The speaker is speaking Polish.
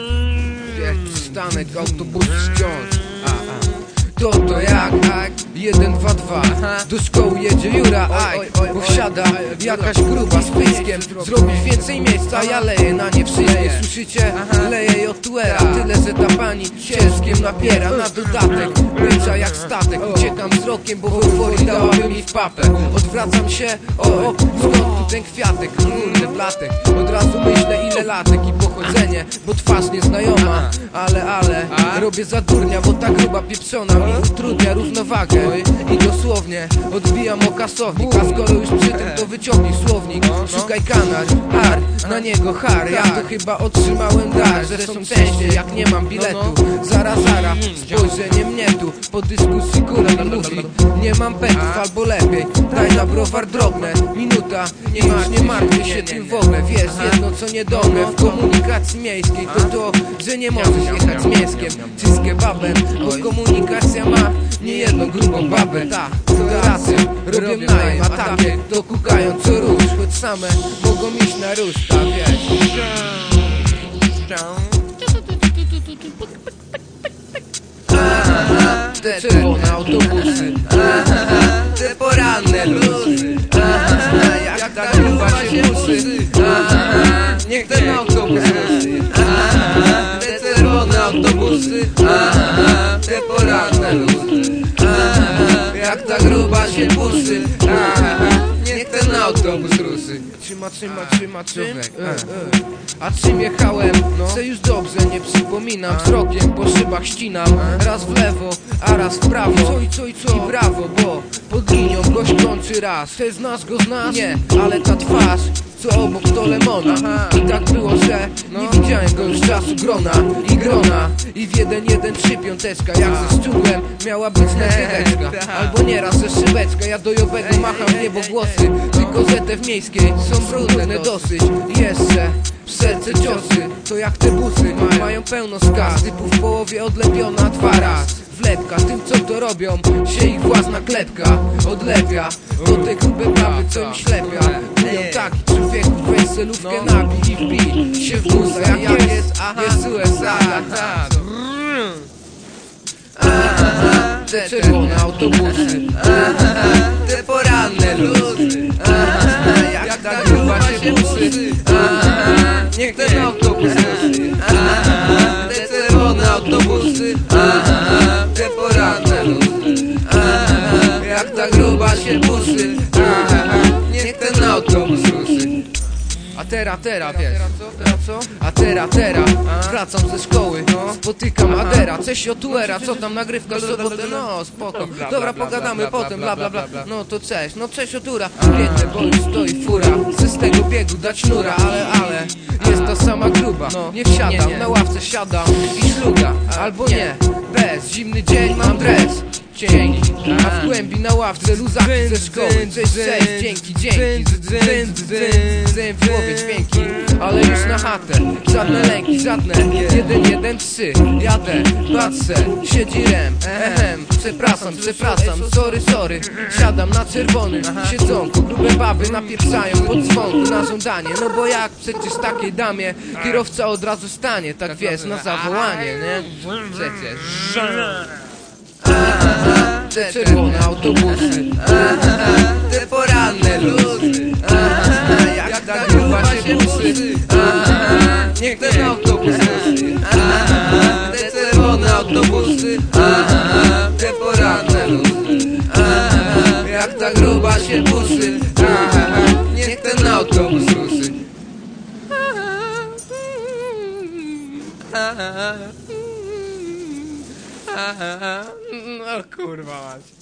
tak Wiesz, przystanek, autobus wciąż. A, a. To to jak, jak, 1, 2, 2 Do szkoły jedzie Jura, aj. Bo wsiada jakaś gruba z fejskiem Zrobić więcej miejsca, ja leję na nie wszystkie. Słyszycie? Leję od tuera. Tyle, że ta pani ciężkiem napiera Na dodatek, rycza jak statek. Uciekam wzrokiem, bo w euforii dałaby mi w papę Odwracam się, o, o skąd ten kwiatek? Kurde, blatek Od razu myślę ile latek i pochodzenie Bo twarz nieznajoma, ale, ale Robię za durnia, bo ta gruba pieprzona mi utrudnia równowagę I dosłownie odbijam o kasownik A skoro już przy tym to wyciągnij słownik Szukaj kanał, har, na niego har Ja to chyba otrzymałem dar. Zresztą częściej jak nie mam biletu Zara, zara, spojrzenie mnie tu Po dyskusji kura mi mówi Nie mam petów albo lepiej Daj na browar drobne. Minuta, nie masz, nie martwię się tym w ogóle Wiesz jedno co niedobre w komunikacji miejskiej To to, że nie możesz jechać z mięskiem. Czy z kebabem Bo komunikacja ma nie jedną grubą babę. Ta, to rację, robię najem A takie to kukają co róż same mogą iść na róż Ta wiesz Te czerwone autobusy. Te poranne luzy Jak ta gruba się busy Niech ten autobus autobus ruszy Trzyma, trzyma, trzyma, czym? A czym jechałem? No. Se już dobrze nie przypominam Wzrokiem po szybach ścinam Raz w lewo, a raz w prawo Co i co i co? I brawo, bo pod linią gość kończy raz Te znasz go znasz? Nie, ale ta twarz co obok to lemona I tak było, że nie widziałem go już czasu grona I grona. I w jeden jeden trzy piąteczka Jak ze szczudłem miała być na Albo nieraz ze szybeczka Ja do jowego macham niebo głosy. Tylko że te w miejskiej są brudne dosyć. I jeszcze w serce ciosy To jak te busy. Mają pełno skaz Typu w połowie odlepiona dwa raz wlepka. Tym co to robią się ich własna klepka Odlepia. Do te grube baby co im ślepia. Mówią taki człowieku weź celówkę nabij i wbij się w buza Jak jest, aha, jest USA tak. Te czerwone autobusy. Te poranne luzy. Jak ta gruba się busy Niech ten autobus Te czerwone autobusy gruba się busy Niech ten autobus ruszy a tera, tera, wiesz. A tera, tera Wracam ze szkoły. Spotykam Adera. Cześć Otuera. Co tam nagrywka w sobotę? No spoko. Dobra pogadamy potem bla bla bla No to cześć. No cześć Otura Biegnę bo już stoi fura. Chcę z tego biegu dać nura Ale, ale. Jest ta sama gruba. Nie wsiadam Na ławce siadam I szluga Albo nie. Bez. Zimny dzień Mam dres Dzięki, a w głębi na ławce luzaki ze szkoły. Cześć, cześć, dzięki, dzięki. dzyn, dzyn w głowie dźwięki. Ale już na chatę, żadne lęki, żadne. Jeden, jeden, trzy, jadę, patrzę Siedzi rem, ehem. Przepraszam, przepraszam, sorry, sorry. Siadam na czerwonym siedzonku. Grube baby napieprzają pod dzwonku na żądanie. No bo jak przecież takiej damie Kierowca od razu stanie, tak wiesz, na zawołanie, nie? Przecież te czerwone autobusy. Te poranne luzy. Jak ta gruba się busy Niech ten autobus Te czerwone autobusy. Te poranne luzy. Jak ta gruba się busy No kurwa mać.